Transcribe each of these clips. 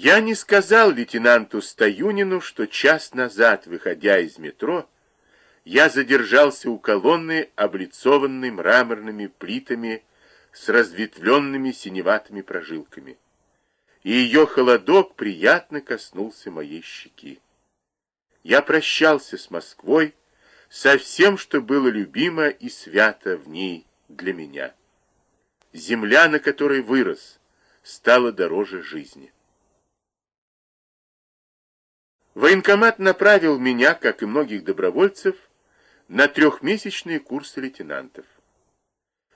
Я не сказал лейтенанту Стоюнину, что час назад, выходя из метро, я задержался у колонны, облицованной мраморными плитами с разветвленными синеватыми прожилками. И ее холодок приятно коснулся моей щеки. Я прощался с Москвой, со всем, что было любимо и свято в ней для меня. Земля, на которой вырос, стала дороже жизни. Военкомат направил меня, как и многих добровольцев, на трехмесячные курсы лейтенантов.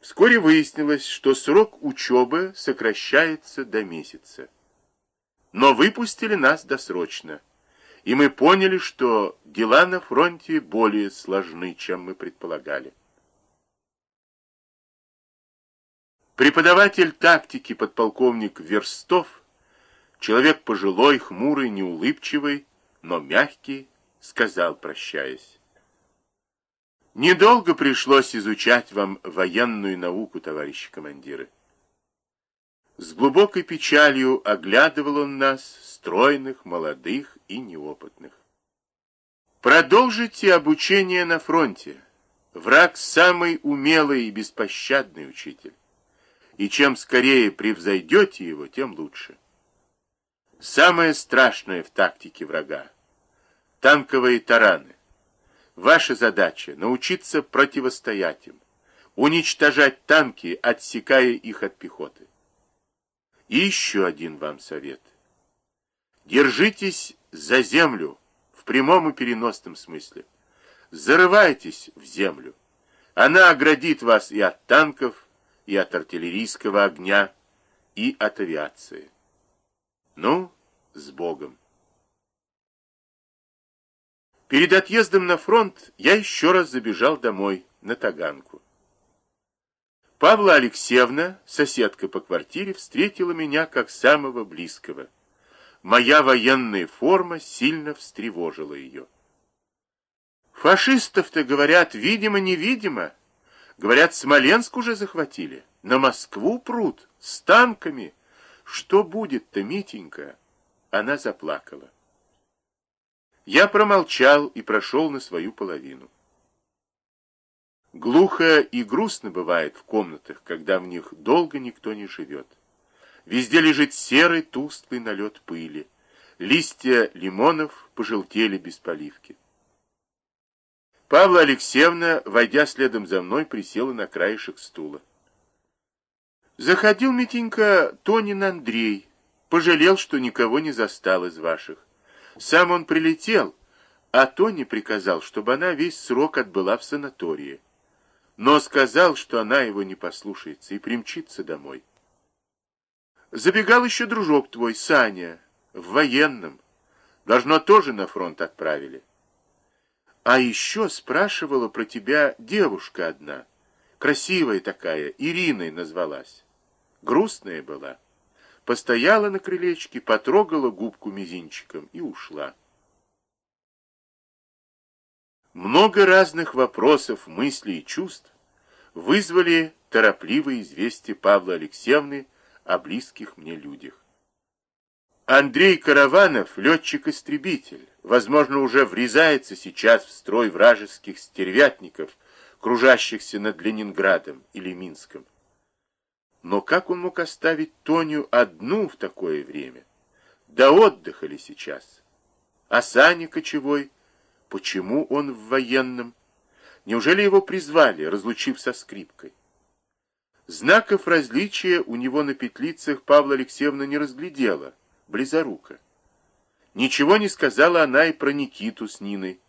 Вскоре выяснилось, что срок учебы сокращается до месяца. Но выпустили нас досрочно, и мы поняли, что дела на фронте более сложны, чем мы предполагали. Преподаватель тактики подполковник Верстов, человек пожилой, хмурый, неулыбчивый, но мягкий, сказал, прощаясь. Недолго пришлось изучать вам военную науку, товарищи командиры. С глубокой печалью оглядывал он нас, стройных, молодых и неопытных. Продолжите обучение на фронте. Враг самый умелый и беспощадный учитель. И чем скорее превзойдете его, тем лучше. Самое страшное в тактике врага танковые тараны. Ваша задача – научиться противостоять им, уничтожать танки, отсекая их от пехоты. И еще один вам совет. Держитесь за землю в прямом и переносном смысле. Зарывайтесь в землю. Она оградит вас и от танков, и от артиллерийского огня, и от авиации. Ну, с Богом. Перед отъездом на фронт я еще раз забежал домой, на Таганку. Павла Алексеевна, соседка по квартире, встретила меня как самого близкого. Моя военная форма сильно встревожила ее. Фашистов-то, говорят, видимо-невидимо. Говорят, Смоленск уже захватили. На Москву прут, с танками. Что будет-то, Митенька? Она заплакала. Я промолчал и прошел на свою половину. Глухо и грустно бывает в комнатах, когда в них долго никто не живет. Везде лежит серый тусклый налет пыли. Листья лимонов пожелтели без поливки. Павла Алексеевна, войдя следом за мной, присела на краешек стула. Заходил, Митенька, Тонин Андрей. Пожалел, что никого не застал из ваших. Сам он прилетел, а Тони приказал, чтобы она весь срок отбыла в санатории. Но сказал, что она его не послушается и примчится домой. Забегал еще дружок твой, Саня, в военном. Должно, тоже на фронт отправили. А еще спрашивала про тебя девушка одна, красивая такая, Ириной назвалась. Грустная была. Постояла на крылечке, потрогала губку мизинчиком и ушла. Много разных вопросов, мыслей и чувств вызвали торопливые известия Павла Алексеевны о близких мне людях. Андрей Караванов, летчик-истребитель, возможно, уже врезается сейчас в строй вражеских стервятников, кружащихся над Ленинградом или Минском. Но как он мог оставить Тоню одну в такое время? До отдыха ли сейчас? А Саня Кочевой? Почему он в военном? Неужели его призвали, разлучив со скрипкой? Знаков различия у него на петлицах Павла Алексеевна не разглядела, близорука. Ничего не сказала она и про Никиту с Ниной.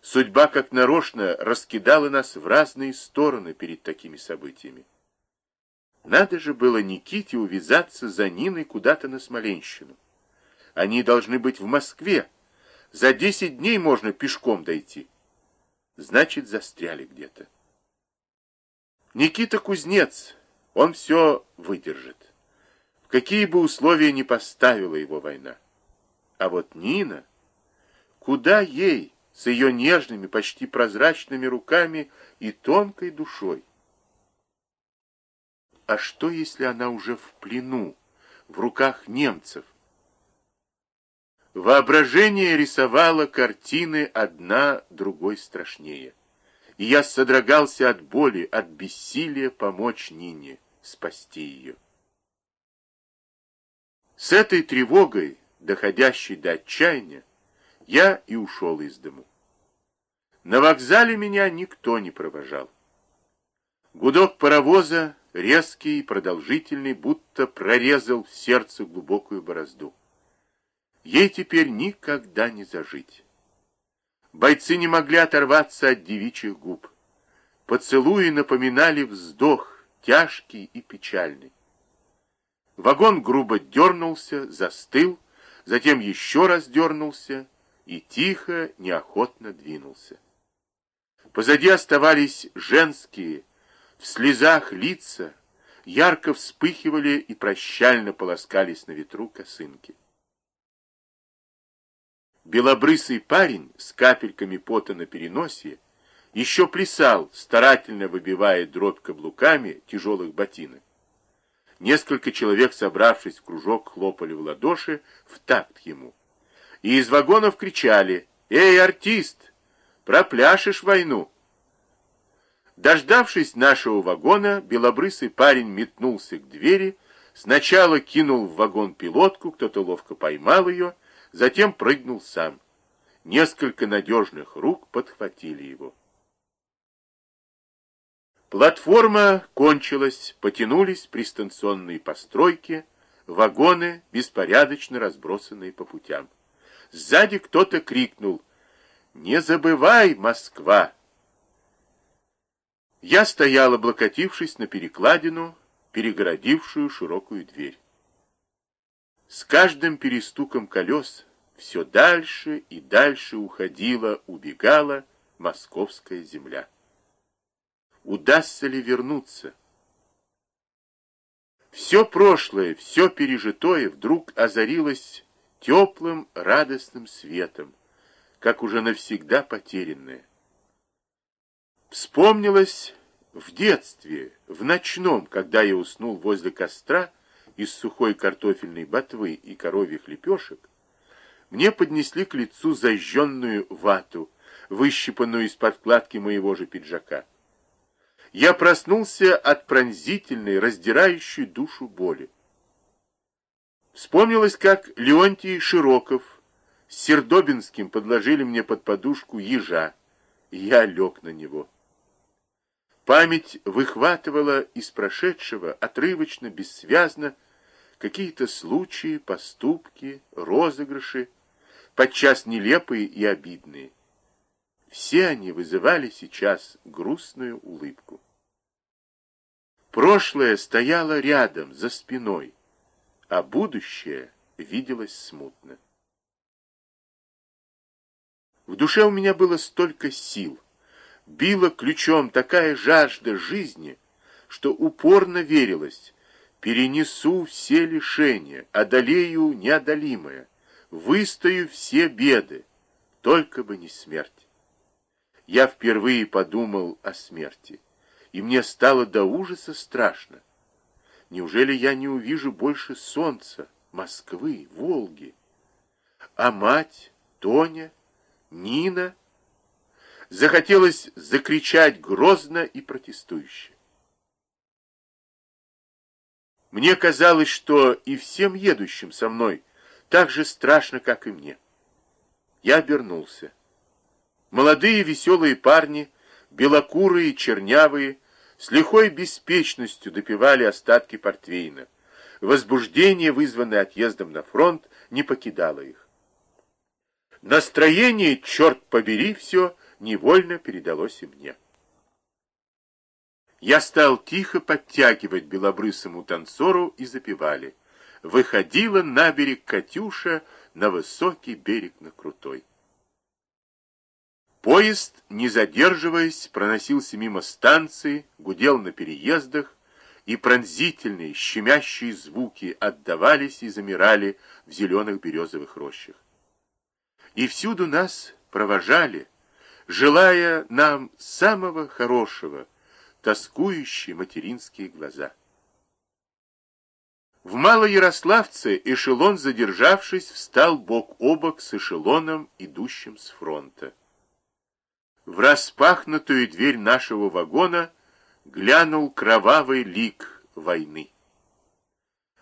Судьба, как нарочно, раскидала нас в разные стороны перед такими событиями. Надо же было Никите увязаться за Ниной куда-то на Смоленщину. Они должны быть в Москве. За десять дней можно пешком дойти. Значит, застряли где-то. Никита кузнец, он все выдержит. В какие бы условия ни поставила его война. А вот Нина, куда ей с ее нежными, почти прозрачными руками и тонкой душой? А что, если она уже в плену, в руках немцев? Воображение рисовало картины одна другой страшнее. И я содрогался от боли, от бессилия помочь Нине, спасти ее. С этой тревогой, доходящей до отчаяния, я и ушел из дому. На вокзале меня никто не провожал. Гудок паровоза, резкий и продолжительный, будто прорезал в сердце глубокую борозду. Ей теперь никогда не зажить. Бойцы не могли оторваться от девичьих губ. Поцелуи напоминали вздох, тяжкий и печальный. Вагон грубо дернулся, застыл, затем еще раз дернулся и тихо, неохотно двинулся. Позади оставались женские, в слезах лица, ярко вспыхивали и прощально полоскались на ветру косынки. Белобрысый парень с капельками пота на переносе еще плясал, старательно выбивая дробь каблуками тяжелых ботинок. Несколько человек, собравшись в кружок, хлопали в ладоши в такт ему. И из вагонов кричали «Эй, артист, пропляшешь войну!» Дождавшись нашего вагона, белобрысый парень метнулся к двери, сначала кинул в вагон пилотку, кто-то ловко поймал ее, затем прыгнул сам. Несколько надежных рук подхватили его. Платформа кончилась, потянулись пристанционные постройки, вагоны, беспорядочно разбросанные по путям. Сзади кто-то крикнул «Не забывай, Москва!» Я стоял, облокотившись на перекладину, перегородившую широкую дверь. С каждым перестуком колес все дальше и дальше уходила, убегала московская земля. Удастся ли вернуться? Все прошлое, все пережитое вдруг озарилось теплым, радостным светом, как уже навсегда потерянное. Вспомнилось в детстве, в ночном, когда я уснул возле костра из сухой картофельной ботвы и коровьих лепешек, мне поднесли к лицу зажженную вату, выщипанную из подкладки моего же пиджака. Я проснулся от пронзительной, раздирающей душу боли. Вспомнилось, как Леонтий Широков с Сердобинским подложили мне под подушку ежа, и я лег на него. Память выхватывала из прошедшего отрывочно, бессвязно какие-то случаи, поступки, розыгрыши, подчас нелепые и обидные. Все они вызывали сейчас грустную улыбку. Прошлое стояло рядом, за спиной, а будущее виделось смутно. В душе у меня было столько сил, била ключом такая жажда жизни, что упорно верилось, перенесу все лишения, одолею неодолимое, выстою все беды, только бы не смерть. Я впервые подумал о смерти, и мне стало до ужаса страшно. Неужели я не увижу больше солнца, Москвы, Волги? А мать, Тоня, Нина? Захотелось закричать грозно и протестующе. Мне казалось, что и всем едущим со мной так же страшно, как и мне. Я обернулся. Молодые веселые парни, белокурые, чернявые, с лихой беспечностью допивали остатки портвейна. Возбуждение, вызванное отъездом на фронт, не покидало их. Настроение, черт побери, все невольно передалось и мне. Я стал тихо подтягивать белобрысому танцору и запевали. Выходила на берег Катюша, на высокий берег на крутой. Поезд, не задерживаясь, проносился мимо станции, гудел на переездах, и пронзительные, щемящие звуки отдавались и замирали в зеленых березовых рощах. И всюду нас провожали, желая нам самого хорошего, тоскующие материнские глаза. В Малоярославце эшелон, задержавшись, встал бок о бок с эшелоном, идущим с фронта. В распахнутую дверь нашего вагона глянул кровавый лик войны.